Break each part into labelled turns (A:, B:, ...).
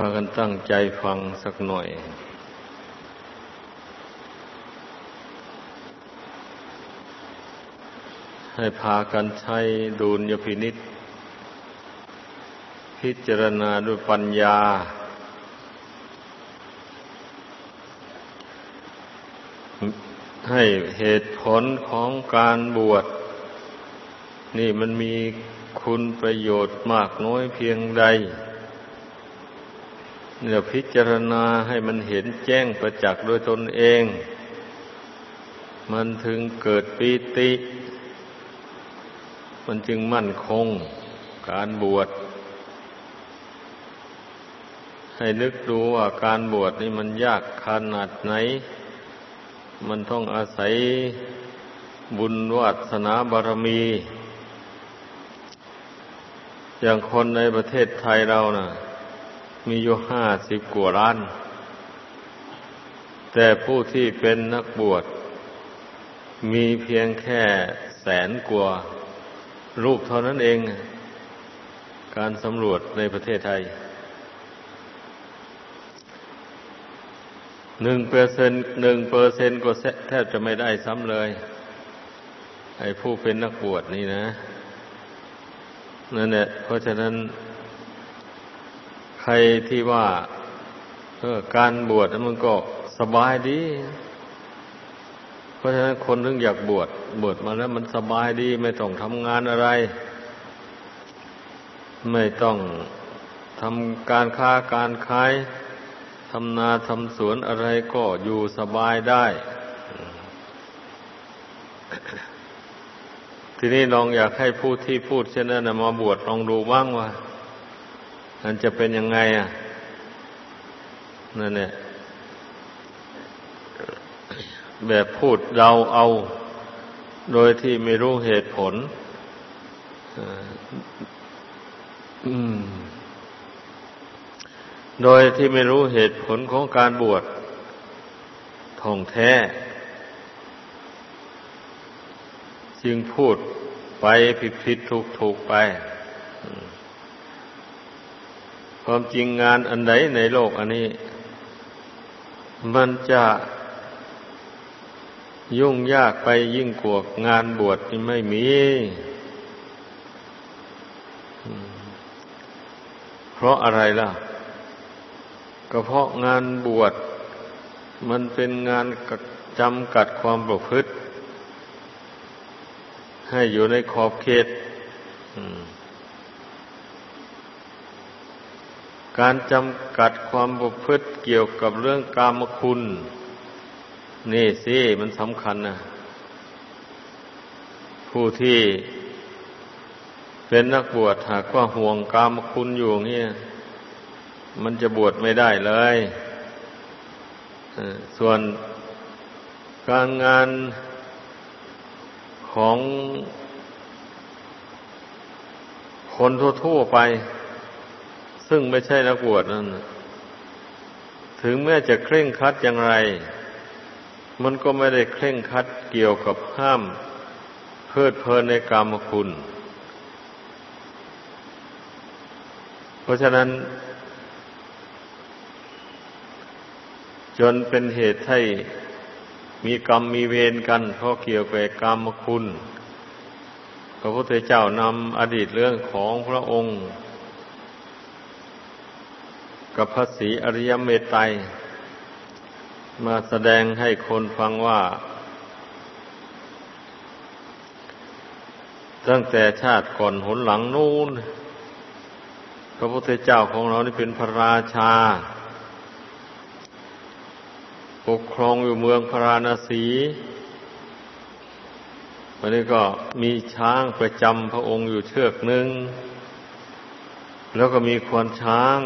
A: พากันตั้งใจฟังสักหน่อย ให้พากันใช้ดูลยพินิษพิจารณาด้วยปัญญา ให้เหตุผลของการบวช นี่มันมีคุณประโยชน์มากน้อยเพียงใด เดี๋ยพิจารณาให้มันเห็นแจ้งประจักษ์ด้วยตนเอง มันถึงเกิดปีติ มันจึงมั่นคงการบวช ให้นึกดูว่าการบวชนี่มันยากขนาดไหน มันต้องอาศัยบุญวัสนาบารมี อย่างคนในประเทศไทยเรานะ่ะ มีอยู่ห้าสิบกว่าล้าน แต่ผู้ที่เป็นนักบวช มีเพียงแค่แสนกว่ารูปเท่านั้นเอง การสำรวจในประเทศไทยหนึ่งเปอร์เซ็นหนึ่งเปอร์เซ็นก็แทบจะไม่ได้ซ้ำเลย ไอ้ผู้เป็นนักบวชนี่นะนั่นแหละเพราะฉะนั้น รที่ว่าเออการบวชมันก็สบายดี เพราะฉะนั้นคนถึงอยากบวชบวชมาแล้วมันสบายดีไม่ต้องทำงานอะไร ไม่ต้องทำการค้าการขายทำนาทำสวนอะไรก็อยู่สบายได้ ทีนี้ลองอยากให้ผู้ที่พูดเช่นนั้นมาบวชลองดูบ้างว่า มันจะเป็นยังไงอะ นั่นแหละแบบพูดเราเอา โดยที่ไม่รู้เหตุผลโดยที่ไม่รู้เหตุผลของการบวชท่องแท้ จึงพูดไปผิดผิดถูกถูกไป ความจริงงานอันใดในโลกอันนี้ มันจะยุ่งยากไปยิ่งกว่างานบวชนี่ไม่มี เพราะอะไรล่ะ ก็เพราะงานบวชมันเป็นงานจำกัดความประพฤติ ให้อยู่ในขอบเขต อืม การจำกัดความประพฤติเกี่ยวกับเรื่องกามคุณ นี่สิมันสำคัญนะผู้ที่เป็นนักบวชหากว่าห่วงกามคุณอยู่เนี่ยมันจะบวชไม่ได้เลยส่วนการงานของคนทั่วๆไป ซึ่งไม่ใช่นักบวชนั่นถึงแม้จะเคร่งคัดอย่างไร มันก็ไม่ได้เคร่งคัดเกี่ยวกับห้ามเพิดเพลินในกรรมคุณ เพราะฉะนั้น จนเป็นเหตุให้มีกรรมมีเวรกัน เพราะเกี่ยวกับกรรมคุณ พระพุทธเจ้านำอดีตเรื่องของพระองค์ กับพระศรีอริยเมตไตรมาแสดงให้คนฟังว่า ตั้งแต่ชาติก่อนหนหลังนู้นพระพุทธเจ้าของเรานี่เป็นพระราชา ปกครองอยู่เมืองพระราณสีวันนี้ก็มีช้างประจำพระองค์อยู่เชือกหนึ่ง แล้วก็มีควานช้าง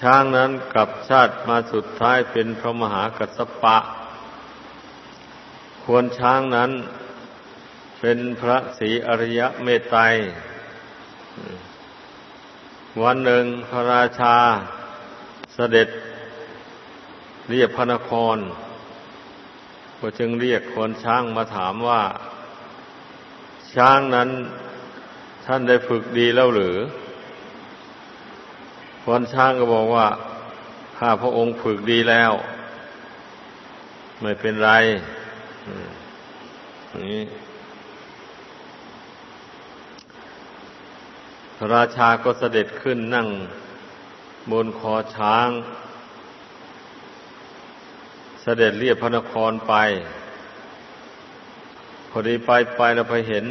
A: ช้างนั้นกับชาติมาสุดท้ายเป็นพระมหากัสปะ ควรช้างนั้นเป็นพระศรีอริยะเมตไตรวันหนึ่งพระราชาเสด็จเรียกพระนคร ก็จึงเรียกคนช้างมาถามว่า ช้างนั้นท่านได้ฝึกดีแล้วหรือ คนช้างก็บอกว่าข้าพระองค์ฝึกดีแล้ว ไม่เป็นไรนี่พระราชาก็เสด็จขึ้นนั่งบนคอช้าง เสด็จเรียบพระนครไป พอดีไปไปแล้วไปเห็น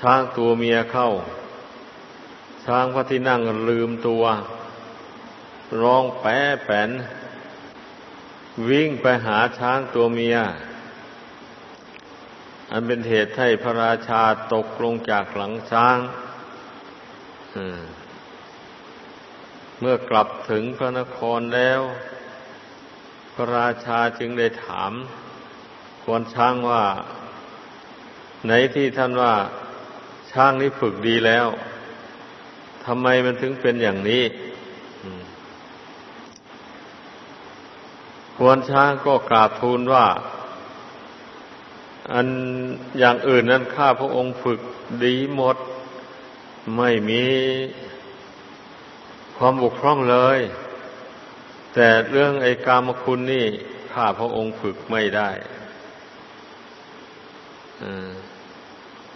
A: ช้างตัวเมียเข้า ช้างพระที่นั่งลืมตัว ร้องแปะแป่นวิ่งไปหาช้างตัวเมีย อันเป็นเหตุให้พระราชาตกลงจากหลังช้างเมื่อกลับถึงพระนครแล้ว พระราชาจึงได้ถามควรช้างว่า ไหนที่ท่านว่าช้างนี้ฝึกดีแล้ว ทำไมมันถึงเป็นอย่างนี้ควรช้างก็กราบทูลว่า อันอย่างอื่นนั้นข้าพระองค์ฝึกดีหมด ไม่มีความบกพร่องเลย แต่เรื่องไอ้กามคุณนี่ข้าพระองค์ฝึกไม่ได้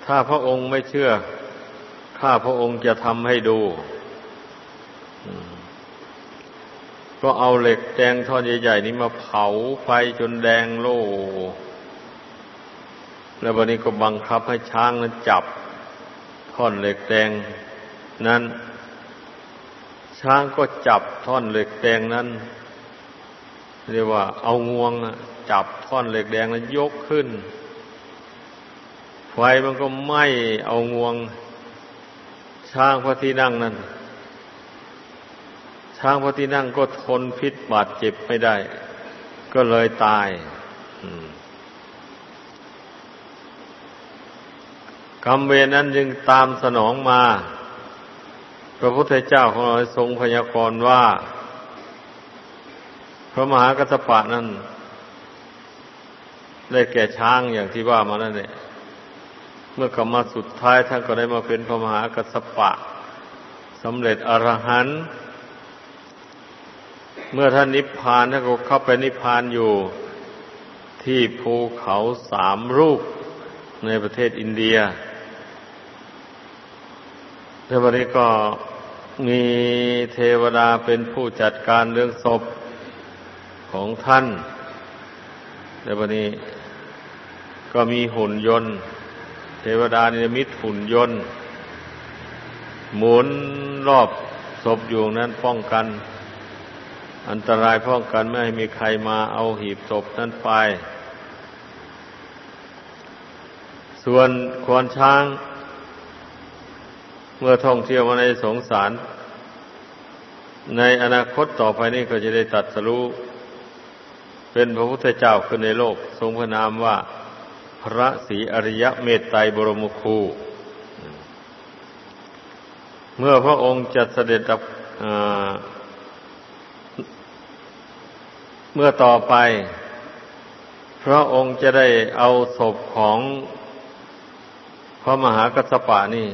A: ถ้าพระองค์ไม่เชื่อ ข้าพระองค์จะทำให้ดู ก็เอาเหล็กแดงท่อนใหญ่ๆนี้มาเผาไฟจนแดงโล่ แล้ววันนี้ก็บังคับให้ช้างนั้นจับท่อนเหล็กแดงนั้น ช้างก็จับท่อนเหล็กแดงนั้น เรียกว่า เอางวงจับท่อนเหล็กแดงแล้วยกขึ้น ไฟมันก็ไหม้เอางวง ช้างพระที่นั่งนั่นช้างพระที่นั่งก็ทนพิษบาดเจ็บไม่ได้ ก็เลยตายกรรมเวรนั้นจึงตามสนองมา พระพุทธเจ้าของเราทรงพยากรณ์ว่า พระมหากัสปะนั้น ได้แก่ช้างอย่างที่ว่ามานั่นเอง เมื่อกลับมาสุดท้ายท่านก็ได้มาเป็นพระมหากัสปะสำเร็จอรหันต์เมื่อท่านนิพพานท่านก็เข้าไปนิพพานอยู่ที่ภูเขาสามรูปในประเทศอินเดียแล้ววันนี้ก็มีเทวดาเป็นผู้จัดการเรื่องศพของท่านแล้ววันนี้ก็มีหุ่นยนต์ ทวดานิมิตหุ่นยนต์ หมุนรอบศพอยู่นั้นป้องกัน อันตรายป้องกันไม่ให้มีใครมาเอาหีบศพนั้นไป ส่วนควรช้าง เมื่อท่องเที่ยวมาในสงสาร ในอนาคตต่อไปนี้ก็จะได้ตัดสรู้เป็นพระพุทธเจ้าขึ้นในโลก ทรงพระนามว่า พระศรีอริยเมตไตรบรมครู เมื่อพระองค์จะเสด็จเมื่อต่อไป พระองค์จะได้เอาศพของพระมหากัสปะนี่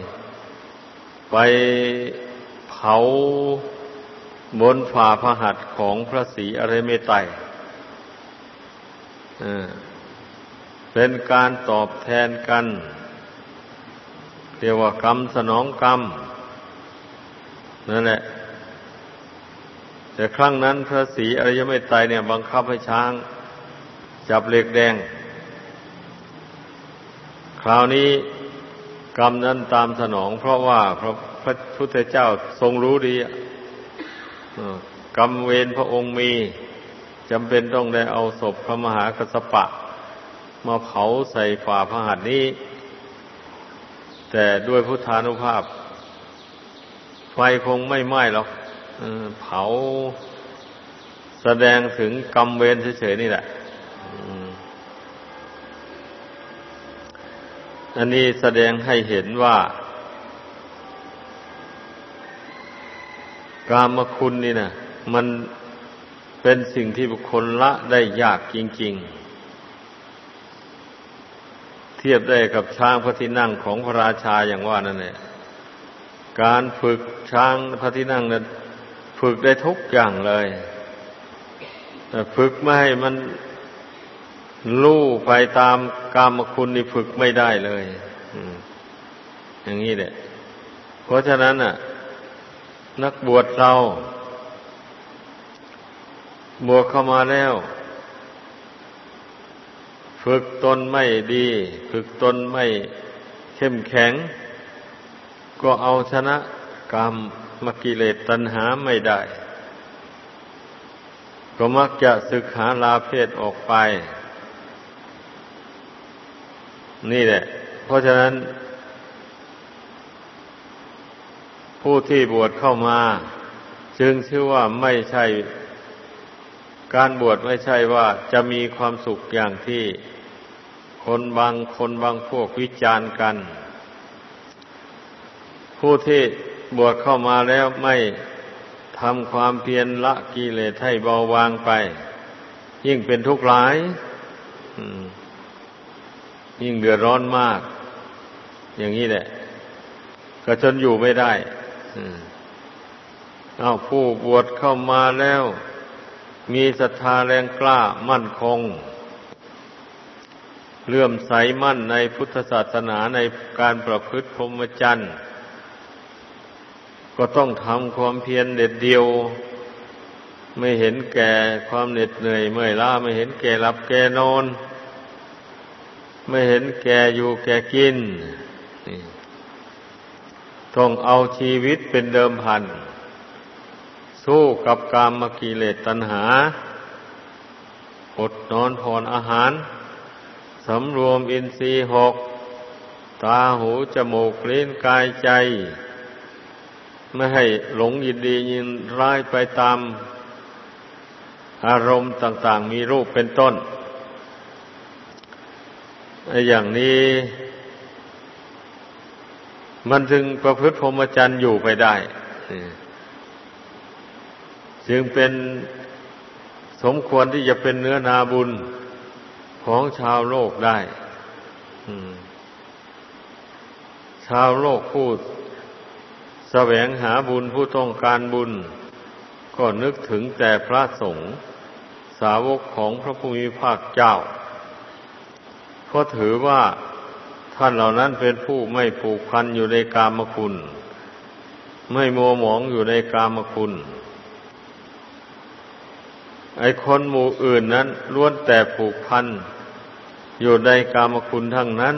A: ไปเผาบนฝ่าพระหัตถ์ของพระศรีอริยเมตไตร เป็นการตอบแทนกัน เรียกว่ากรรมสนองกรรมนั่นแหละ แต่ครั้งนั้นพระศรีอริยเมตไตรเนี่ย บังคับให้ช้าง จับเหล็กแดง คราวนี้กรรมนั้นตามสนอง เพราะว่าพระพระพุทธเจ้าทรงรู้ดีกรรมเวรพระองค์มีจำเป็นต้องได้เอาศพพระมหากัสปะ มาเผาใส่ฝ่าพระหัตถ์นี้ แต่ด้วยพุทธานุภาพ ไฟคงไม่ไหม้หรอกเผาแสดงถึงกรรมเวรเฉยๆนี่แหละอันนี้แสดงให้เห็นว่า กามคุณนี่นะมันเป็นสิ่งที่บุคคลละได้ยากจริง ๆ เทียบได้กับช้างพระที่นั่งของพระราชาอย่างว่านั่นแหละการฝึกช้างพระที่นั่งนั้นฝึกได้ทุกอย่างเลยแต่ฝึกไม่ให้มันลู่ไปตามกรรมคุณนี่ฝึกไม่ได้เลยอย่างนี้แหละ เพราะฉะนั้นน่ะ นักบวชเรา บวชเข้ามาแล้ว ฝึกตนไม่ดี ฝึกตนไม่เข้มแข็ง ก็เอาชนะกรรมมกิเลสตัณหาไม่ได้ ก็มักจะศึกหาลาเพศออกไป นี่แหละ เพราะฉะนั้น ผู้ที่บวชเข้ามา จึงชื่อว่าไม่ใช่การบวชไม่ใช่ว่าจะมีความสุขอย่างที่ คนบางคนบางพวกวิจารณ์กัน ผู้ที่บวชเข้ามาแล้วไม่ทำความเพียรละกิเลสให้เบาบางไป ยิ่งเป็นทุกข์ร้ายยิ่งเดือดร้อนมาก อย่างนี้แหละ ก็จนอยู่ไม่ได้เอาผู้บวชเข้ามาแล้ว มีศรัทธาแรงกล้ามั่นคง เลื่อมใสมั่นในพุทธศาสนาในการประพฤติพรหมจรรย์ก็ต้องทำความเพียรเด็ดเดียว ไม่เห็นแก่ความเหน็ดเหนื่อยเมื่อยล้าไม่เห็นแก่หลับแก่นอน ไม่เห็นแก่อยู่แก่กินต้องเอาชีวิตเป็นเดิมพัน สู้กับกามมกิเลสตัณหา อดนอนผ่อนอาหาร สำรวมอินทรีย์หก ตาหู จมูกลิ้นกายใจ ไม่ให้หลงยินดียินร้ายไปตาม อารมณ์ต่าง ๆ มีรูปเป็นต้น อย่างนี้ มันจึงประพฤติพรหมจรรย์อยู่ไปได้ จึงเป็นสมควรที่จะเป็นเนื้อนาบุญ ของชาวโลกได้ชาวโลกผู้แสวงหาบุญผู้ต้องการบุญ ก็นึกถึงแต่พระสงฆ์สาวกของพระผู้มีภาคเจ้า เพราะถือว่าท่านเหล่านั้นเป็นผู้ไม่ผูกพันอยู่ในกามคุณ ไม่มัวหมองอยู่ในกามคุณ ไอคนหมู่อื่นนั้นล้วนแต่ผูกพัน อยู่ในกามคุณทั้งนั้น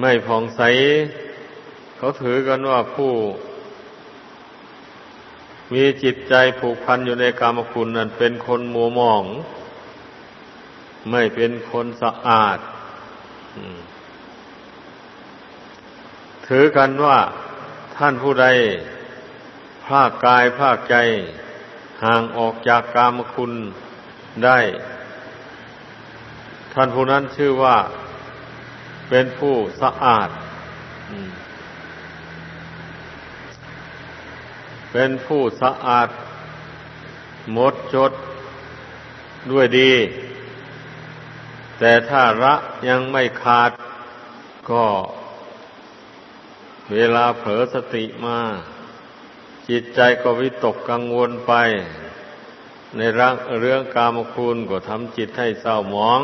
A: ไม่ผ่องใส เขาถือกันว่าผู้ มีจิตใจผูกพันอยู่ในกรรมคุณนั้น เป็นคนมัวหมอง ไม่เป็นคนสะอาดถือกันว่าท่านผู้ใดภาคกายภาคใจ ห่างออกจากกามคุณได้ ท่านผู้นั้นชื่อว่าเป็นผู้สะอาด เป็นผู้สะอาด หมดจดด้วยดี แต่ถ้าระยังไม่ขาดก็เวลาเผลอสติมา จิตใจก็วิตกกังวลไป ในร่างเรื่องกามคุณก็ทำจิตให้เศร้าหมอง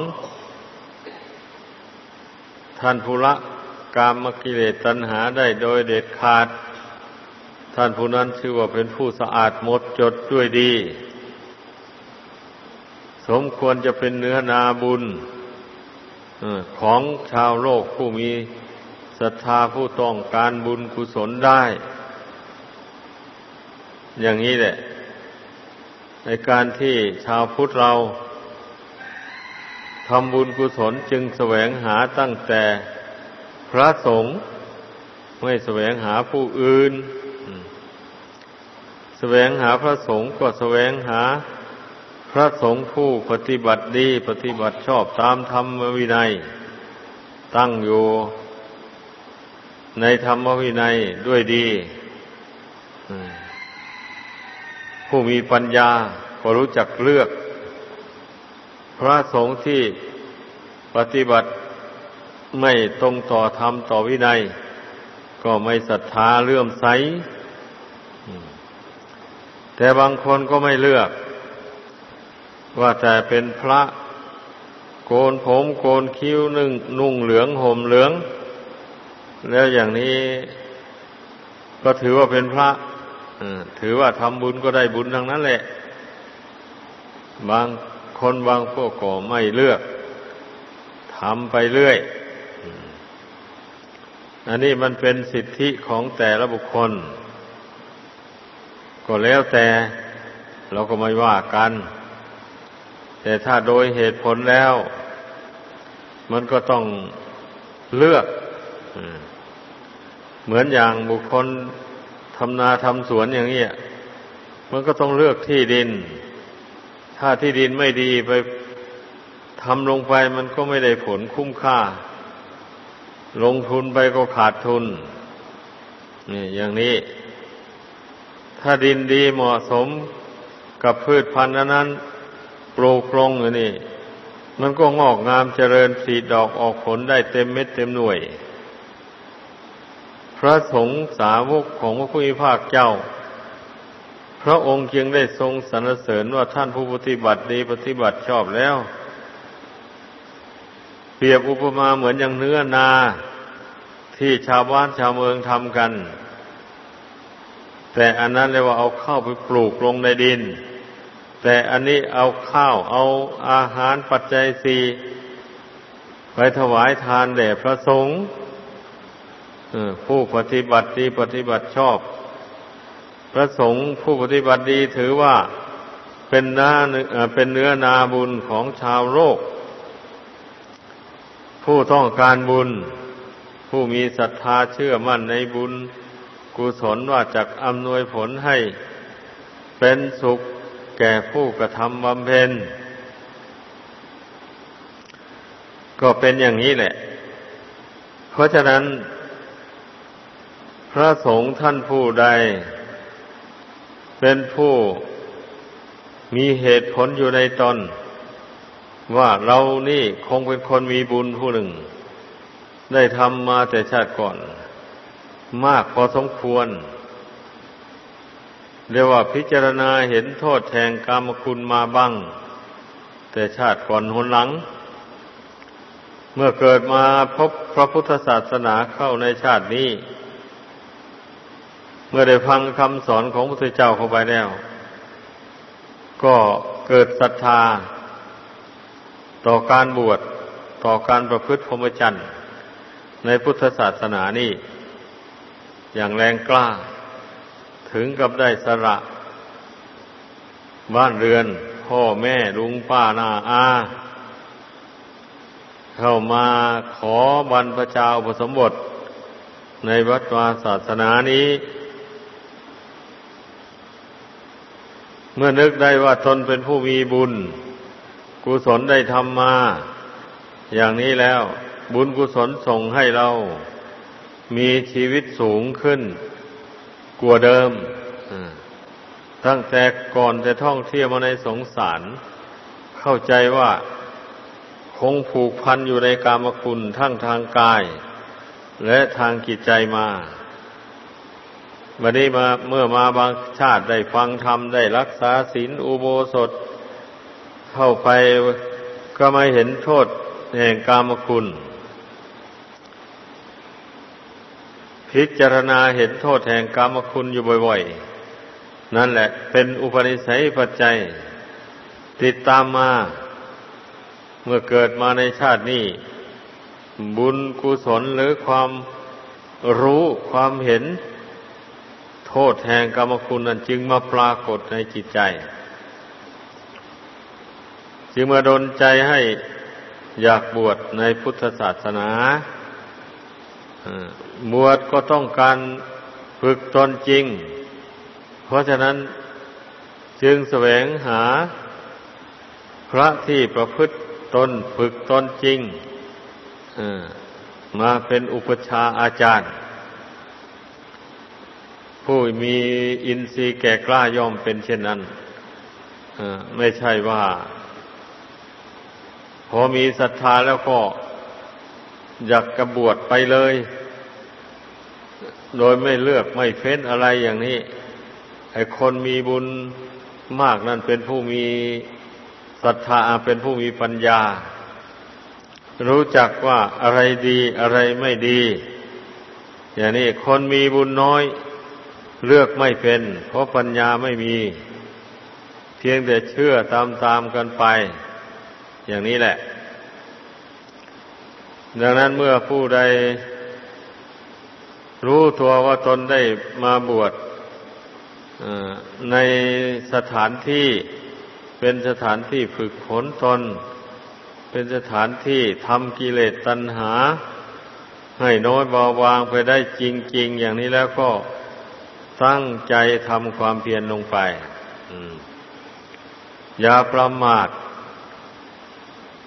A: ท่านภูละกามกิเลสตัณหาได้โดยเด็ดขาด ท่านผู้นั้นชื่อว่าเป็นผู้สะอาดหมดจดด้วยดี สมควรจะเป็นเนื้อนาบุญของชาวโลกผู้มีศรัทธาผู้ต้องการบุญกุศลได้ อย่างนี้แหละ ในการที่ชาวพุทธเราทำบุญกุศลจึงแสวงหาตั้งแต่พระสงฆ์ไม่แสวงหาผู้อื่น แสวงหาพระสงฆ์ก็แสวงหาพระสงฆ์ผู้ปฏิบัติดี ปฏิบัติชอบตามธรรมวินัย ตั้งอยู่ในธรรมวินัยด้วยดี ผู้มีปัญญาก็รู้จักเลือก พระสงฆ์ที่ปฏิบัติไม่ตรงต่อธรรมต่อวินัย ก็ไม่ศรัทธาเลื่อมใส แต่บางคนก็ไม่เลือก ว่าแต่เป็นพระโกนผมโกนคิ้วนึ่งนุ่งเหลืองห่มเหลือง แล้วอย่างนี้ก็ถือว่าเป็นพระ ถือว่าทำบุญก็ได้บุญทั้งนั้นแหละ บางคนบางพวกก็ไม่เลือกทำไปเรื่อย อันนี้มันเป็นสิทธิของแต่ละบุคคล ก็แล้วแต่เราก็ไม่ว่ากัน แต่ถ้าโดยเหตุผลแล้ว มันก็ต้องเลือก เหมือนอย่างบุคคล ทำนาทำสวนอย่างนี้มันก็ต้องเลือกที่ดิน ถ้าที่ดินไม่ดีไปทำลงไปมันก็ไม่ได้ผลคุ้มค่า ลงทุนไปก็ขาดทุน นี่อย่างนี้ ถ้าดินดีเหมาะสมกับพืชพันธุ์นั้นปลูกลงอย่างนี้มันก็งอกงามเจริญสีดอกออกผลได้เต็มเม็ดเต็มหน่วย พระสงฆ์สาวกของพระพุทธภาคเจ้า พระองค์จึงได้ทรงสรรเสริญว่าท่านผู้ปฏิบัติดีปฏิบัติชอบแล้ว เปรียบอุปมาเหมือนอย่างเนื้อนาที่ชาวบ้านชาวเมืองทำกัน แต่อันนั้นเรียกว่าเอาข้าวไปปลูกลงในดิน แต่อันนี้เอาข้าวเอาอาหารปัจจัยสี่ไปถวายทานแด่พระสงฆ์ ผู้ปฏิบัติดีปฏิบัติชอบ พระสงฆ์ผู้ปฏิบัติดีถือว่าเป็นเนื้อเป็นเนื้อนาบุญของชาวโลก ผู้ต้องการบุญ ผู้มีศรัทธาเชื่อมั่นในบุญ กุศลว่าจะอำนวยผลให้ เป็นสุขแก่ผู้กระทำบำเพ็ญก็เป็นอย่างนี้แหละ เพราะฉะนั้น พระสงฆ์ท่านผู้ใด เป็นผู้มีเหตุผลอยู่ในตน ว่าเรานี่คงเป็นคนมีบุญผู้หนึ่ง ได้ทำมาแต่ชาติก่อน มากพอสมควร เรียกว่าพิจารณาเห็นโทษแห่งกรรมคุณมาบ้าง แต่ชาติก่อนหนหลัง เมื่อเกิดมาพบพระพุทธศาสนาเข้าในชาตินี้ เมื่อได้ฟังคำสอนของพระพุทธเจ้าเข้าไปแล้ว ก็เกิดศรัทธา ต่อการบวชต่อการประพฤติพรหมจรรย์ในพุทธศาสนานี่ อย่างแรงกล้า ถึงกับได้สละบ้านเรือน พ่อแม่ลุงป้านาอา เข้ามาขอบรรพชาอุปสมบท ในวัดวาศาสนานี้ มื่อนึกได้ว่าตนเป็นผู้มีบุญ กุศลได้ทำมา อย่างนี้แล้ว บุญกุศลส่งให้เรา มีชีวิตสูงขึ้นกว่าเดิมตั้งแต่ก่อนจะท่องเที่ยวมาในสงสาร เข้าใจว่าคงผูกพันอยู่ในกามคุณทั้งทางกาย และทางจิตใจมา วันนี้มาเมื่อมาบางชาติได้ฟังธรรมได้รักษาศีลอุโบสถ เข้าไปก็ไม่เห็นโทษแห่งกามคุณ พิจารณาเห็นโทษแห่งกามคุณอยู่บ่อยๆ นั่นแหละ เป็นอุปนิสัยปัจจัย ติดตามมา เมื่อเกิดมาในชาตินี้ บุญกุศลหรือความรู้ความเห็น โทษแห่งกรรมคุณนั้นจึงมาปรากฏในจิตใจ จึงมาดนใจให้อยากบวชในพุทธศาสนาบวชก็ต้องการฝึกตนจริง เพราะฉะนั้นจึงแสวงหาพระที่ประพฤติตนฝึกตนจริงมาเป็นอุปชาอาจารย์ ผู้มีอินทรีย์แก่กล้าย่อมเป็นเช่นนั้นไม่ใช่ว่า พอมีศรัทธาแล้วก็อยากกระบวชไปเลย โดยไม่เลือกไม่เฟ้นอะไรอย่างนี้ไอ้คนมีบุญมากนั่นเป็นผู้มีศรัทธาเป็นผู้มีปัญญา รู้จักว่าอะไรดีอะไรไม่ดี อย่างนี้คนมีบุญน้อย เลือกไม่เป็น เพราะปัญญาไม่มี เพียงแต่เชื่อตามตามกันไป อย่างนี้แหละ ดังนั้นเมื่อผู้ใด รู้ตัวว่าตนได้มาบวชในสถานที่เป็นสถานที่ฝึกฝนตน เป็นสถานที่ทำกิเลสตัณหา ให้น้อยเบาบางไปได้จริง ๆ อย่างนี้แล้วก็ ตั้งใจทำความเพียรลงไปอย่าประมาท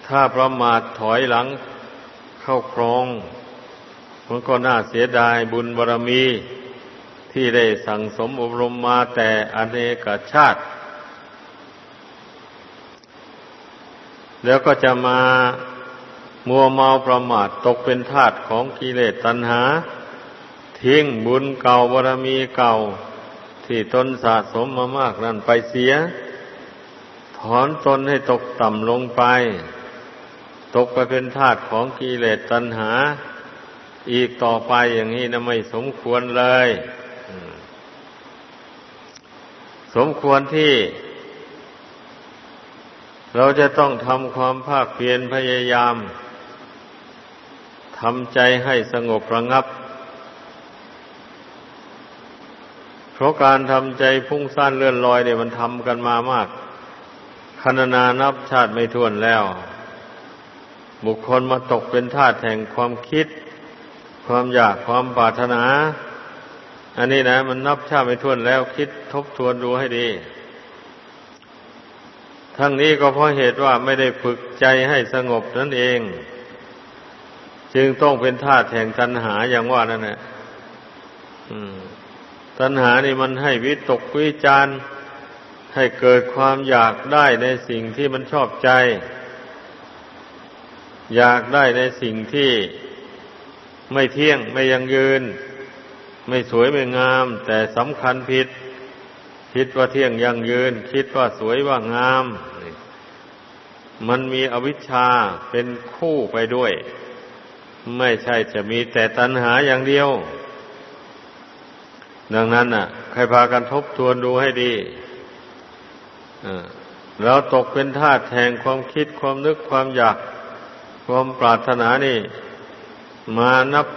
A: ถ้าประมาทถอยหลังเข้าครองมันก็น่าเสียดายบุญบารรมี ที่ได้สั่งสมอบรมมาแต่อเนกชาติ แล้วก็จะมามัวเมาประมาทตกเป็นทาสของกิเลสตัณหา ทิ้งบุญเก่าบารมีเก่า ที่ตนสะสมมามากนั้นไปเสีย ถอนตนให้ตกต่ำลงไป ตกไปเป็นทาสของกิเลสตัณหา อีกต่อไปอย่างนี้นะไม่สมควรเลย สมควรที่เราจะต้องทำความภาคเพียรพยายามทำใจให้สงบระงับ เพ ราะการทำใจพุ่งซ่านเลื่อนลอยเนี่ยมันทำกันมามากคณนานับชาติไม่ท้วนแล้ว บุคคลมาตกเป็นทาสแห่งความคิด ความอยากความปรารถนา อันนี้นะมันนับชาติไม่ทวนแล้ว คิดทบทวนดูให้ดี ทั้งนี้ก็เพราะเหตุว่าไม่ได้ฝึกใจให้สงบนั่นเอง จึงต้องเป็นท่าแห่งตัณหาอย่างว่านั่นแหละ ตัณหานี่มันให้วิตกวิจารให้เกิดความอยากได้ในสิ่งที่มันชอบใจ อยากได้ในสิ่งที่ไม่เที่ยงไม่ยังยืน ไม่สวยไม่งาม แต่สำคัญผิด คิดว่าเที่ยงยังยืน คิดว่าสวยว่างาม มันมีอวิชชาเป็นคู่ไปด้วย ไม่ใช่จะมีแต่ตัณหาอย่างเดียว ดังนั้นน่ะ ใครพากันทบทวนดูให้ดีเราตกเป็นทาสแห่งความคิดความนึกความอยาก ความปรารถนานี่ มานับ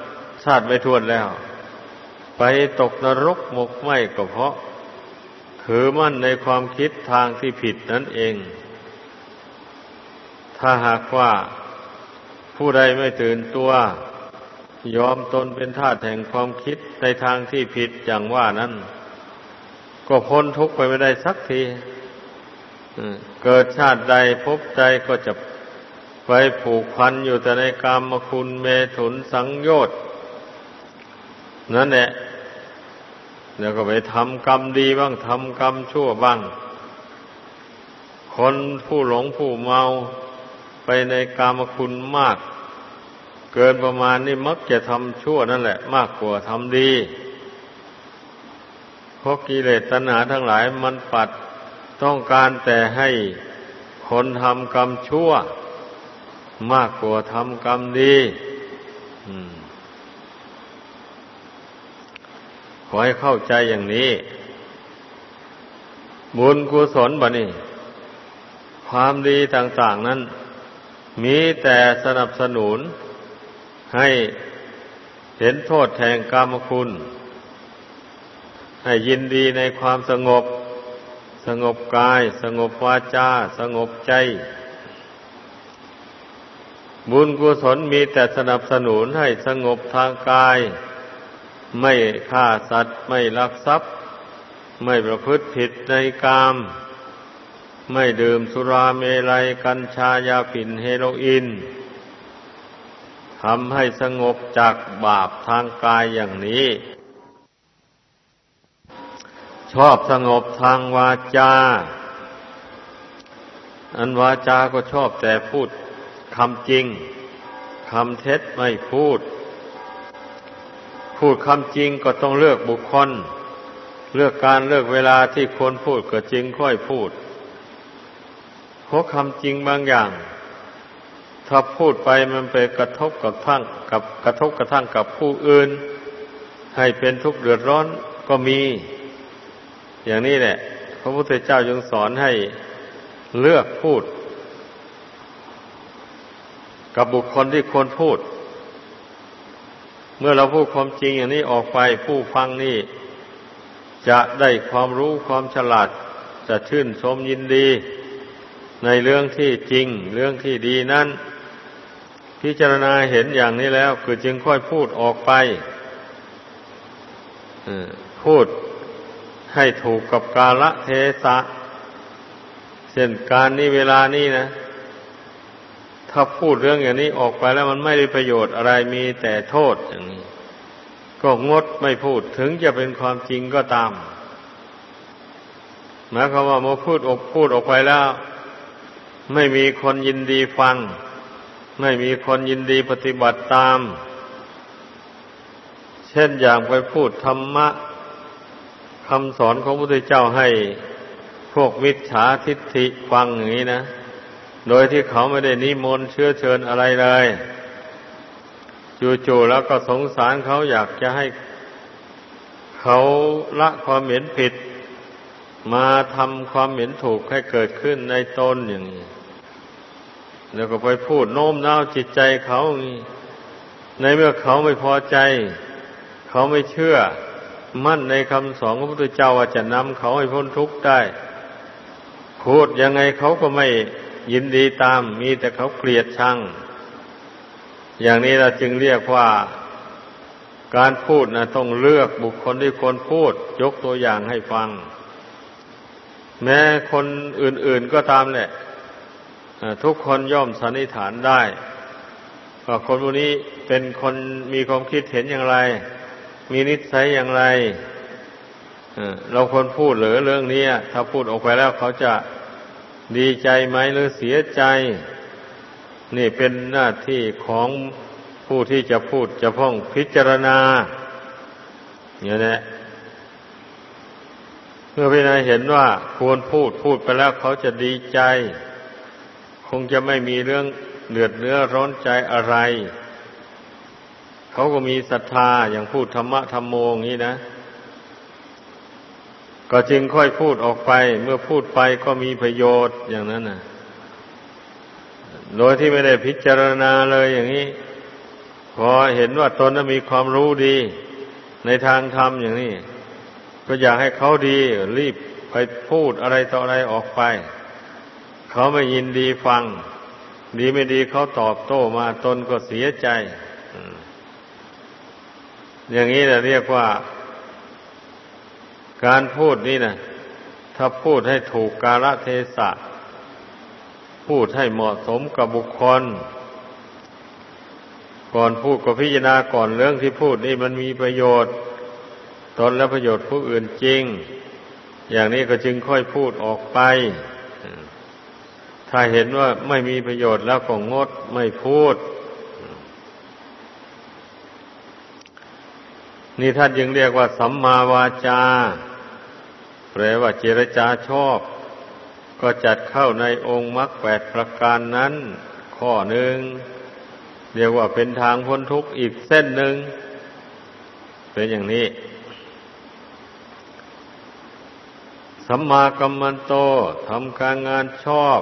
A: ชาติไม่ทวนแล้ว ไปตกนรกหมกไหมก็เพราะถือมั่นในความคิดทางที่ผิดนั่นเอง ถ้าหากว่าผู้ใดไม่ตื่นตัว ยอมตนเป็นทาสแห่งความคิดในทางที่ผิดอย่างว่านั้น ก็พ้นทุกข์ไปไม่ได้สักทีเกิดชาติใดพบใจก็จะไปผูกพันอยู่แต่ในกรรมคุณเมถุนสังโยชน์นั่นแหละแล้วก็ไปทำกรรมดีบ้างทำกรรมชั่วบ้าง คนผู้หลงผู้เมาไปในกรรมคุณมาก เกินประมาณนี่มักจะทำชั่วนั่นแหละ มากกว่าทำดีเพราะกิเลสตัณหาทั้งหลายมันปัดต้องการแต่ให้คนทำกรรมชั่ว มากกว่าทำกรรมดีขอให้เข้าใจอย่างนี้ บุญกุศลบะนี่ความดีต่าง ๆ นั้น มีแต่สนับสนุน ให้เห็นโทษแห่งกรรมคุณ ให้ยินดีในความสงบ สงบกาย สงบวาจา สงบใจ บุญกุศลมีแต่สนับสนุนให้สงบทางกาย ไม่ฆ่าสัตว์ ไม่ลักทรัพย์ ไม่ประพฤติผิดในกาม ไม่ดื่มสุราเมลัย กัญชายาฝิ่นเฮโรอีน ทำให้สงบจากบาปทางกายอย่างนี้ ชอบสงบทางวาจา อันวาจาก็ชอบแต่พูดคำจริงคำเท็จไม่พูด พูดคำจริงก็ต้องเลือกบุคคล เลือกการเลือกเวลาที่ควรพูดก็จริงค่อยพูดเพราะคำจริงบางอย่าง ถ้าพูดไปมันไปกระทบกับทั่งกับกระทบกระทั่งกับผู้อื่น ให้เป็นทุกข์เดือดร้อนก็มี อย่างนี้แหละ พระพุทธเจ้าจึงสอนให้เลือกพูด กับบุคคลที่ควรพูด เมื่อเราพูดความจริงอย่างนี้ออกไปผู้ฟังนี่ จะได้ความรู้ความฉลาด จะชื่นชมยินดี ในเรื่องที่จริง เรื่องที่ดีนั้น พิจารณาเห็นอย่างนี้แล้วคือจึงค่อยพูดออกไปพูดให้ถูกกับกาลเทศะเช่นการนี้เวลานี้นะ ถ้าพูดเรื่องอย่างนี้ออกไปแล้วมันไม่ได้ประโยชน์อะไรมีแต่โทษอย่างนี้ ก็งดไม่พูดถึงจะเป็นความจริงก็ตามหมายความว่าเมื่อพูดออกพูดออกไปแล้ว ไม่มีคนยินดีฟัง ไม่มีคนยินดีปฏิบัติตาม เช่นอย่างไปพูดธรรมะคำสอนของพระพุทธเจ้าให้พวกมิจฉาทิฏฐิฟังอย่างนี้นะ โดยที่เขาไม่ได้นิมนต์เชื้อเชิญอะไรเลยจู่ๆแล้วก็สงสารเขาอยากจะให้เขาละความเห็นผิด มาทำความเห็นถูกให้เกิดขึ้นในตนอย่างนี้ แล้วก็ไปพูดโน้มน้าวจิตใจเขาในเมื่อเขาไม่พอใจ เขาไม่เชื่อ มั่นในคำสอนของพระพุทธเจ้าว่าจะนำเขาให้พ้นทุกข์ได้ พูดยังไงเขาก็ไม่ยินดีตาม มีแต่เขาเกลียดชัง อย่างนี้เราจึงเรียกว่าการพูดนะต้องเลือกบุคคลที่ควรพูด ยกตัวอย่างให้ฟัง แม้คนอื่น ๆก็ตามแหละ ทุกคนย่อมสันนิษฐานได้ว่าคนคนนี้เป็นคนมีความคิดเห็นอย่างไร มีนิสัยอย่างไรเราควรพูดหรือเรื่องนี้ถ้าพูดออกไปแล้วเขาจะดีใจไหมหรือเสียใจ นี่เป็นหน้าที่ของผู้ที่จะพูดจะพ้องพิจารณาอย่างนี้เมื่อพิจารณาเห็นว่าควรพูดพูดไปแล้วเขาจะดีใจ คงจะไม่มีเรื่องเดือดเนื้อร้อนใจอะไร เขาก็มีศรัทธาอย่างพูดธรรมะธรรมโมงนี้นะ ก็จึงค่อยพูดออกไป เมื่อพูดไปก็มีประโยชน์อย่างนั้นนะโดยที่ไม่ได้พิจารณาเลยอย่างนี้ พอเห็นว่าตนนั้นมีความรู้ดี ในทางธรรมอย่างนี้ ก็อยากให้เขาดีรีบไปพูดอะไรต่ออะไรออกไป เขาไม่ยินดีฟัง ดีไม่ดีเขาตอบโต้มาตนก็เสียใจ อย่างนี้เราเรียกว่า การพูดนี่นะถ้าพูดให้ถูกกาลเทศะ พูดให้เหมาะสมกับบุคคล ก่อนพูดก็พิจารณาก่อนเรื่องที่พูดนี่มันมีประโยชน์ ตนและประโยชน์ผู้อื่นจริง อย่างนี้ก็จึงค่อยพูดออกไป ถ้าเห็นว่าไม่มีประโยชน์แล้วก็งดไม่พูด นี่ท่านยังเรียกว่า สัมมาวาจา แปลว่าเจรจาชอบ ก็จัดเข้าในองค์มรรคแปดประการนั้น ข้อหนึ่งเรียกว่าเป็นทางพ้นทุกข์อีกเส้นหนึ่งเป็นอย่างนี้ สัมมากัมมันโตทำการงานชอบ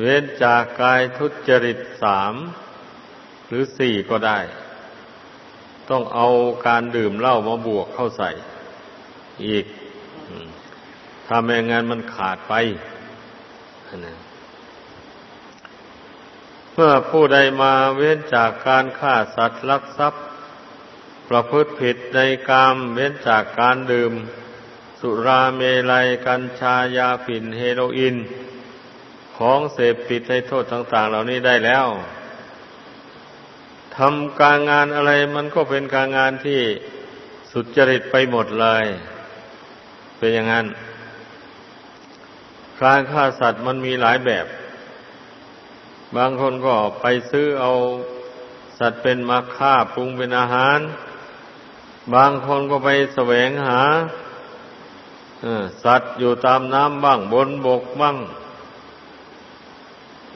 A: เว้นจากกายทุจริตสามหรือสี่ก็ได้ ต้องเอาการดื่มเหล้ามาบวกเข้าใส่ อีกถ้าไม่งั้นมันขาดไปเมื่อผู้ใดมาเว้นจากการฆ่าสัตว์ลักทรัพย์ ประพฤติผิดในกาม เว้นจากการดื่ม สุราเมลัย กัญชายาฝิ่นเฮโรอีน ของเสพติดในโทษต่าง ๆ เหล่านี้ได้แล้วทำการงานอะไรมันก็เป็นการงานที่สุจริตไปหมดเลย เป็นอย่างนั้น การฆ่าสัตว์มันมีหลายแบบ บางคนก็ไปซื้อเอาสัตว์เป็นมาฆ่าปรุงเป็นอาหาร บางคนก็ไปแสวงหาสัตว์อยู่ตามน้ำบ้างบนบกบ้าง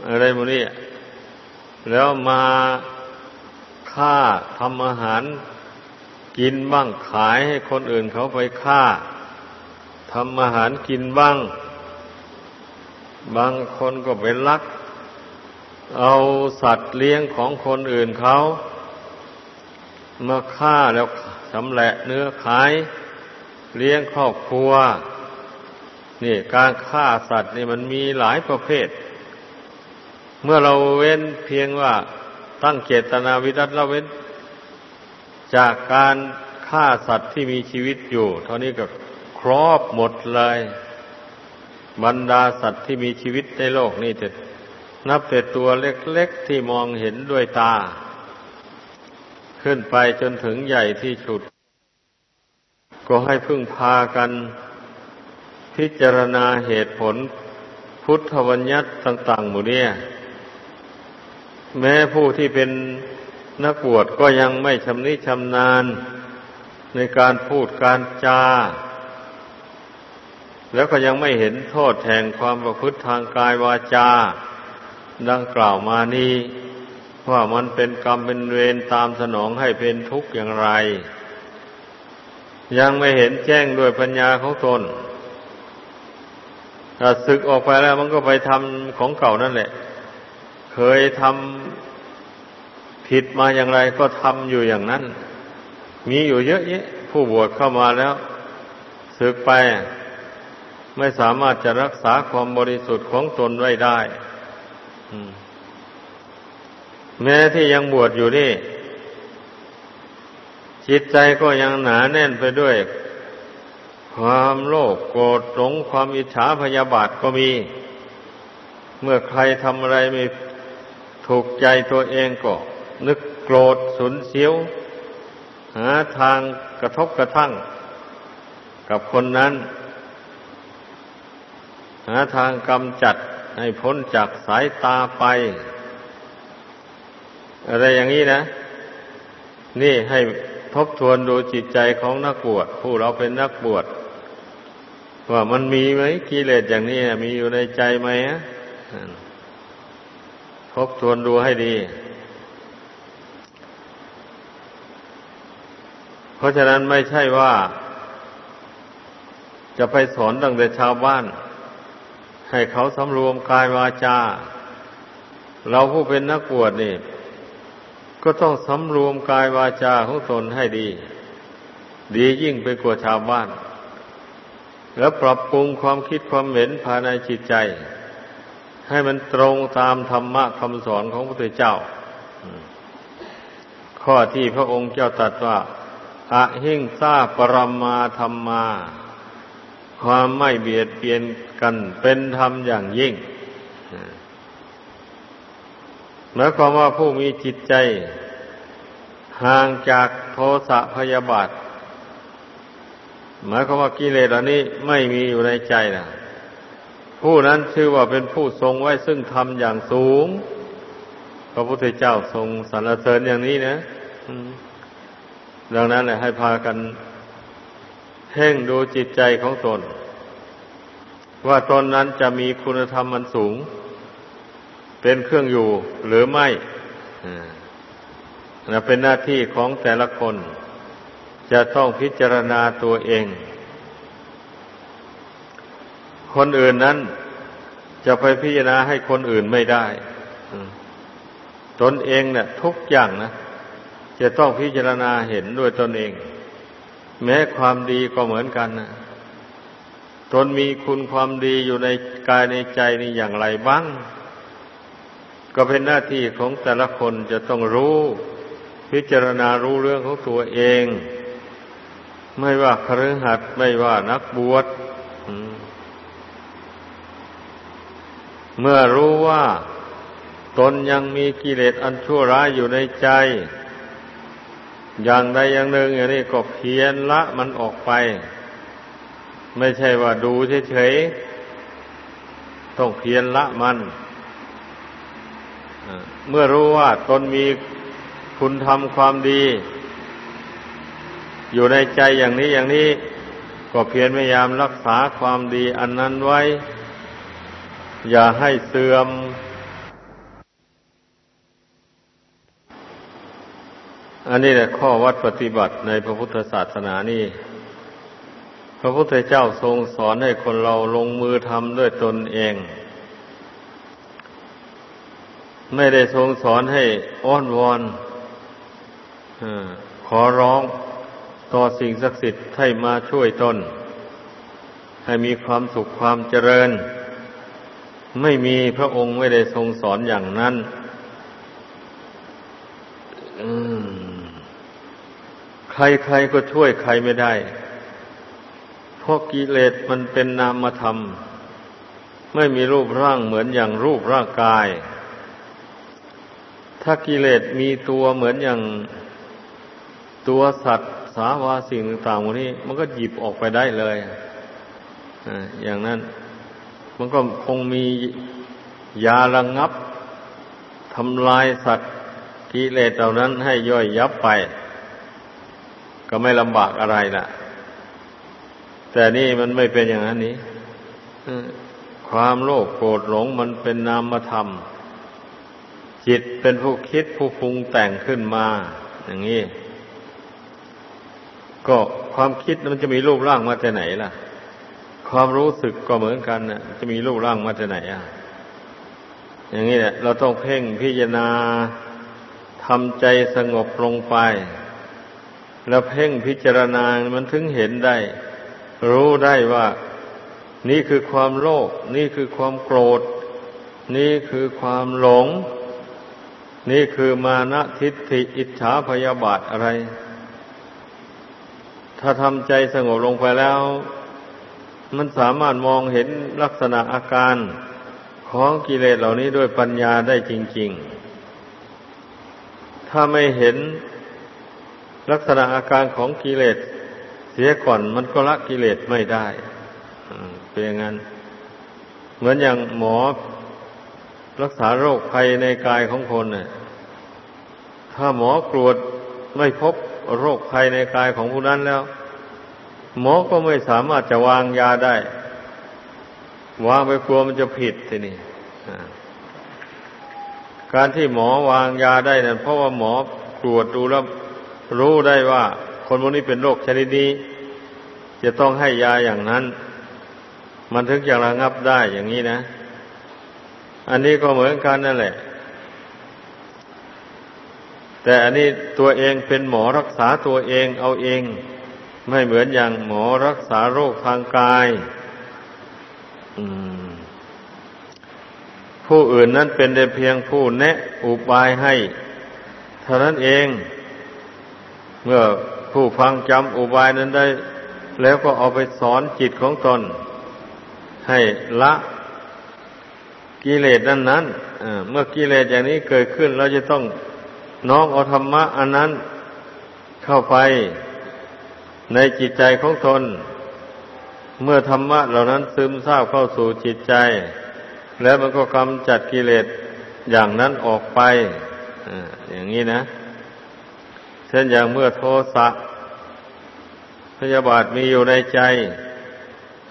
A: อะไรพวกนี้แล้วมาฆ่าทำอาหาร กินบ้างขายให้คนอื่นเขาไปฆ่าทำอาหารกินบ้าง บางคนก็ไปลัก เอาสัตว์เลี้ยงของคนอื่นเขามาฆ่าแล้วสำแหละเนื้อขาย เลี้ยงครอบครัว นี่การฆ่าสัตว์นี่มันมีหลายประเภท เมื่อเราเว้นเพียงว่าตั้งเจตนาวิรัตเราเว้น จากการฆ่าสัตว์ที่มีชีวิตอยู่ เท่านี้ก็ครอบหมดเลย บรรดาสัตว์ที่มีชีวิตในโลกนี่จะนับแต่ตัวเล็กๆที่มองเห็นด้วยตา ขึ้นไปจนถึงใหญ่ที่สุด ก็ให้พึ่งพากัน พิจารณาเหตุผลพุทธวัญญัติต่าง ๆ หมู่เนี่ย แม้ผู้ที่เป็นนักบวชก็ยังไม่ชำนิชำนาญในการพูดการจา แล้วก็ยังไม่เห็นโทษแห่งความประพฤติทางกายวาจา ดังกล่าวมานี้ว่ามันเป็นกรรมเป็นเวรตามสนองให้เป็นทุกข์อย่างไร ยังไม่เห็นแจ้งด้วยปัญญาของตนถ้าศึกออกไปแล้วมันก็ไปทำของเก่านั่นแหละ เคยทำผิดมาอย่างไรก็ทำอยู่อย่างนั้น มีอยู่เยอะแยะผู้บวชเข้ามาแล้วศึกไปไม่สามารถจะรักษาความบริสุทธิ์ของตนไว้ได้แม้ที่ยังบวชอยู่นี่จิตใจก็ยังหนาแน่นไปด้วย ความโลภโกรธหลงความอิจฉาพยาบาทก็มี เมื่อใครทำอะไรไม่ ถูกใจตัวเองก็นึกโกรธสุนเสียว หาทางกระทบกระทั่ง กับคนนั้น หาทางกำจัดให้พ้นจากสายตาไป อะไรอย่างนี้นะ นี่ให้ทบทวนดูจิตใจของนักบวชผู้เราเป็นนักบวชว่ามันมีไหมกิเลสอย่างนี้มีอยู่ในใจไหมอะ ทบทวนดูให้ดี เพราะฉะนั้นไม่ใช่ว่า จะไปสอนตั้งแต่ชาวบ้าน ให้เขาสำรวมกายวาจา เราผู้เป็นนักบวชนี่ ก็ต้องสำรวมกายวาจาของตนให้ดี ดียิ่งไปกว่าชาวบ้าน แล้วปรับปรุงความคิดความเห็นภายในจิตใจ ให้มันตรงตามธรรมะคำสอนของพระพุทธเจ้า ข้อที่พระองค์เจ้าตรัสว่าอะหิงซาปรมาธรรมา ความไม่เบียดเบียนกันเป็นธรรมอย่างยิ่งหมายความว่าผู้มีจิตใจ ห่างจากโทสะพยาบาท หมายความว่ากิเลสอันนี้ไม่มีอยู่ในใจนะ ผู้นั้นชื่อว่าเป็นผู้ทรงไว้ซึ่งธรรมอย่างสูง พระพุทธเจ้าทรงสรรเสริญอย่างนี้นะดังนั้นแหละให้พากันเพ่งดูจิตใจของตน ว่าตนนั้นจะมีคุณธรรมมันสูง เป็นเครื่องอยู่หรือไม่นะเป็นหน้าที่ของแต่ละคน จะต้องพิจารณาตัวเอง คนอื่นนั้น จะไปพิจารณาให้คนอื่นไม่ได้ตนเองเนะี่ยทุกอย่างนะจะต้องพิจารณาเห็นด้วยตนเอง แม้ความดีก็เหมือนกันนะตนมีคุณความดีอยู่ในกายในใจนี่อย่างไรบ้าง ก็เป็นหน้าที่ของแต่ละคนจะต้องรู้ พิจารณารู้เรื่องของตัวเอง ไม่ว่าครือหัดไม่ว่านักบวช เมื่อรู้ว่าตนยังมีกิเลสอันชั่วร้ายอยู่ในใจ อย่างใดอย่างหนึ่งอย่างนี้ก็เพียรละมันออกไป ไม่ใช่ว่าดูเฉยๆต้องเพียรละมันเมื่อรู้ว่าตนมีคุณทำความดี อยู่ในใจอย่างนี้อย่างนี้ ก็เพียรพยายามรักษาความดีอันนั้นไว้ อย่าให้เสื่อม อันนี้แหละข้อวัดปฏิบัติในพระพุทธศาสนานี่ พระพุทธเจ้าทรงสอนให้คนเราลงมือทำด้วยตนเอง ไม่ได้ทรงสอนให้อ้อนวอนขอร้องต่อสิ่งศักดิ์สิทธิ์ให้มาช่วยตน ให้มีความสุขความเจริญ ไม่มีพระองค์ไม่ได้ทรงสอนอย่างนั้นใครๆก็ช่วยใครไม่ได้ เพราะกิเลสมันเป็นนามธรรม ไม่มีรูปร่างเหมือนอย่างรูปร่างกาย ถ้ากิเลสมีตัวเหมือนอย่างตัวสัตว์ สาวาสิ่งต่างๆพวกนี้ มันก็หยิบออกไปได้เลย อย่างนั้น มันก็คงมียาระงงับทำลายสัตว์กิเลสเหล่านั้นให้ย่อยยับไป ก็ไม่ลำบากอะไรล่ะแต่นี่มันไม่เป็นอย่างนั้นนี้ความโลภโกรธหลงมันเป็นนามธรรม จิตเป็นผู้คิดผู้ปรุงแต่งขึ้นมา อย่างนี้ ก็ความคิดมันจะมีรูปร่างมาจากไหนล่ะ ความรู้สึกก็เหมือนกันน่ะจะมีรูปร่างมาจากไหนอะ อย่างนี้แหละเราต้องเพ่งพิจารณาทำใจสงบลงไป แล้วเพ่งพิจารณามันถึงเห็นได้ รู้ได้ว่า นี่คือความโลภนี่คือความโกรธ นี่คือความหลง นี่คือมานะทิฏฐิอิจฉาพยาบาทอะไร ถ้าทำใจสงบลงไปแล้ว มันสามารถมองเห็นลักษณะอาการของกิเลสเหล่านี้ด้วยปัญญาได้จริง ๆ ถ้าไม่เห็นลักษณะอาการของกิเลสเสียก่อนมันก็ละกิเลสไม่ได้เป็นอย่างนั้น เหมือนอย่างหมอรักษาโรคภัยในกายของคนเนี่ยถ้าหมอกรวดไม่พบโรคภัยในกายของผู้นั้นแล้ว หมอก็ไม่สามารถจะวางยาได้ วางไปกลัวมันจะผิดทีนี่การที่หมอวางยาได้นั้นเพราะว่าหมอกรวดดูแล้วรู้ได้ว่า คนพวกนี้เป็นโรคชนิดนี้ จะต้องให้ยาอย่างนั้น มันถึงจะระงับได้อย่างนี้นะ อันนี้ก็เหมือนกันนั่นแหละ แต่อันนี้ตัวเองเป็นหมอรักษาตัวเองเอาเอง ไม่เหมือนอย่างหมอรักษาโรคทางกายผู้อื่นนั้นเป็นแต่เพียงผู้แนะอุบายให้ เท่านั้นเอง เมื่อผู้ฟังจำอุบายนั้นได้ แล้วก็เอาไปสอนจิตของตน ให้ละกิเลสนั้นนั้นเมื่อกิเลสอย่างนี้เกิดขึ้นเราจะต้องน้อมเอาธรรมะอันนั้นเข้าไป ในจิตใจของตน เมื่อธรรมะเหล่านั้นซึมซาบเข้าสู่จิตใจ แล้วมันก็กำจัดกิเลสอย่างนั้นออกไปอย่างนี้นะ เช่นอย่างเมื่อโทสะพยาบาทมีอยู่ในใจ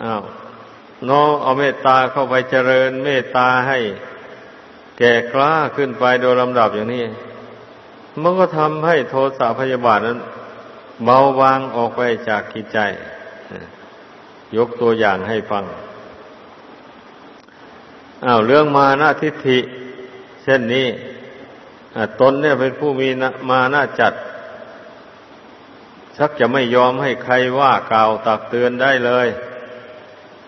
A: อ้าวน้อมเอาเมตตาเข้าไปเจริญเมตตาให้ แก่กล้าขึ้นไปโดยลำดับอย่างนี้ มันก็ทำให้โทสะพยาบาทนั้น เบาบางออกไปจากกิจใจ ยกตัวอย่างให้ฟังอ้าวเรื่องมานะทิฏฐิ เช่นนี้ตนเนี่ยเป็นผู้มีมานะจัด ชักจะไม่ยอมให้ใครว่ากล่าวตักเตือนได้เลย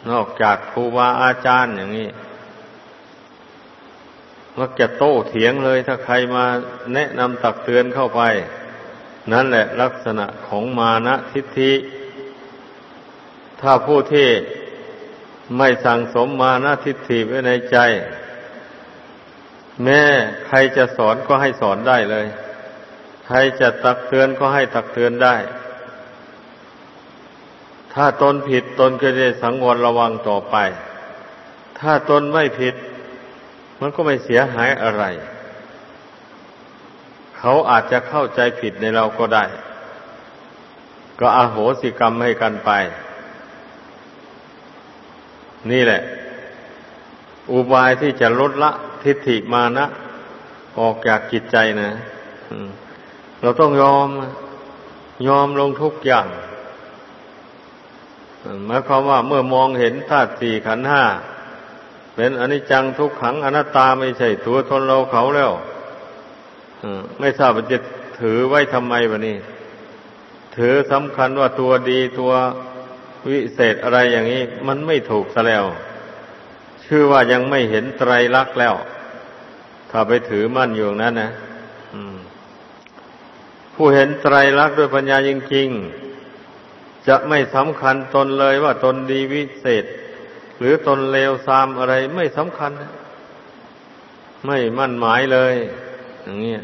A: นอกจากครูบาอาจารย์อย่างนี้มักจะโต้เถียงเลยถ้าใครมาแนะนำตักเตือนเข้าไป นั่นแหละลักษณะของมานะทิฏฐิ ถ้าผู้ที่ไม่สั่งสมมานะทิฏฐิไว้ในใจ แม้ใครจะสอนก็ให้สอนได้เลย ใครจะตักเตือนก็ให้ตักเตือนได้ ถ้าตนผิดตนก็จะสังวรระวังต่อไป ถ้าตนไม่ผิด มันก็ไม่เสียหายอะไร เขาอาจจะเข้าใจผิดในเราก็ได้ ก็อาโหสิกรรมให้กันไป นี่แหละ อุบายที่จะลดละทิฏฐิมานะ ออกจากจิตใจนะเราต้องยอม ยอมลงทุกอย่างหมายความว่าเมื่อมองเห็นธาตุสี่ขันห้าเป็นอนิจจังทุกขังอนัตตาไม่ใช่ตัวทนเราเขาแล้ว ไม่ทราบว่าจะถือไว้ทำไมวะนี่ถือสำคัญว่าตัวดีตัววิเศษอะไรอย่างนี้ มันไม่ถูกซะแล้ว ชื่อว่ายังไม่เห็นไตรลักษณ์แล้ว ถ้าไปถือมั่นอยู่นั้นนะผู้เห็นไตรลักษณ์ด้วยปัญญาจริงๆจะไม่สำคัญตนเลยว่าตนดีวิเศษ หรือตนเลวทรามอะไรไม่สำคัญ ไม่มั่นหมายเลย อย่างเงี้ย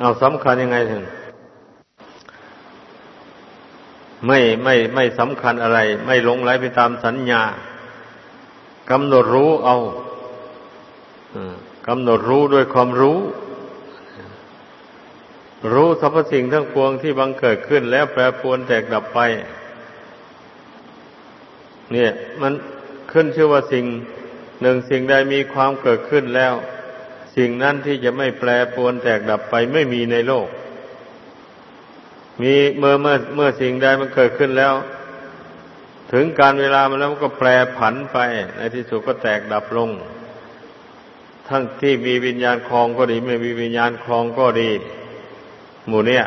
A: เอาสำคัญยังไงถึงไม่ไม่ไม่สำคัญอะไร ไม่ลงไหลไปตามสัญญากำหนดรู้เอากำหนดรู้ด้วยความรู้ รู้สรรพสิ่งทั้งปวงที่บังเกิดขึ้นแล้วแปรปรวนแตกดับไป เนี่ย มันขึ้นชื่อว่าสิ่งหนึ่งสิ่งใดมีความเกิดขึ้นแล้ว สิ่งนั้นที่จะไม่แปรปรวนแตกดับไปไม่มีในโลก มีเมื่อเมื่อเมื่อสิ่งใดมันเกิดขึ้นแล้ว ถึงการเวลามันแล้วมันก็แปรผันไป ในที่สุดก็แตกดับลง ทั้งที่มีวิญญาณคลองก็ดี ไม่มีวิญญาณคลองก็ดี หมู่เนี้ย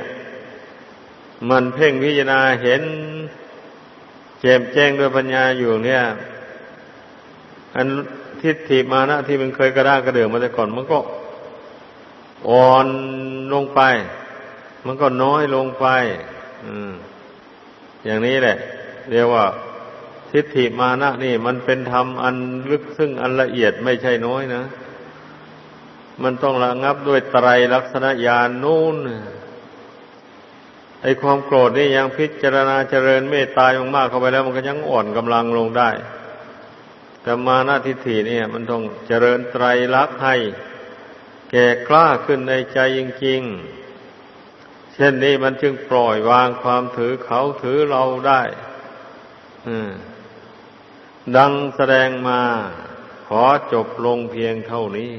A: มันเพ่งพิจารณาเห็นแจ่มแจ้งด้วยปัญญาอยู่เนี่ย อัน ทิฏฐิมานะที่มันเคยกระด้างกระเดื่องมาแต่ก่อน มันก็อ่อนลงไป มันก็น้อยลงไปอืมอย่างนี้แหละ เรียกว่า ทิฏฐิมานะนี่ มันเป็นธรรมอันลึกซึ่งอันละเอียดไม่ใช่น้อยนะ มันต้องระงับด้วยไตรลักษณญาณนู่นไอความโกรธนี่ยังพิจารณาเจริญเมตตามากเข้าไปแล้ว มันก็ยังอ่อนกำลังลงได้ แต่มานาทิฏฐินี่มันต้องเจริญไตรลักษณ์ให้แก่กล้าขึ้นในใจจริงๆ เช่นนี้มันจึงปล่อยวางความถือเขาถือเราได้ดังแสดงมาขอจบลงเพียงเท่านี้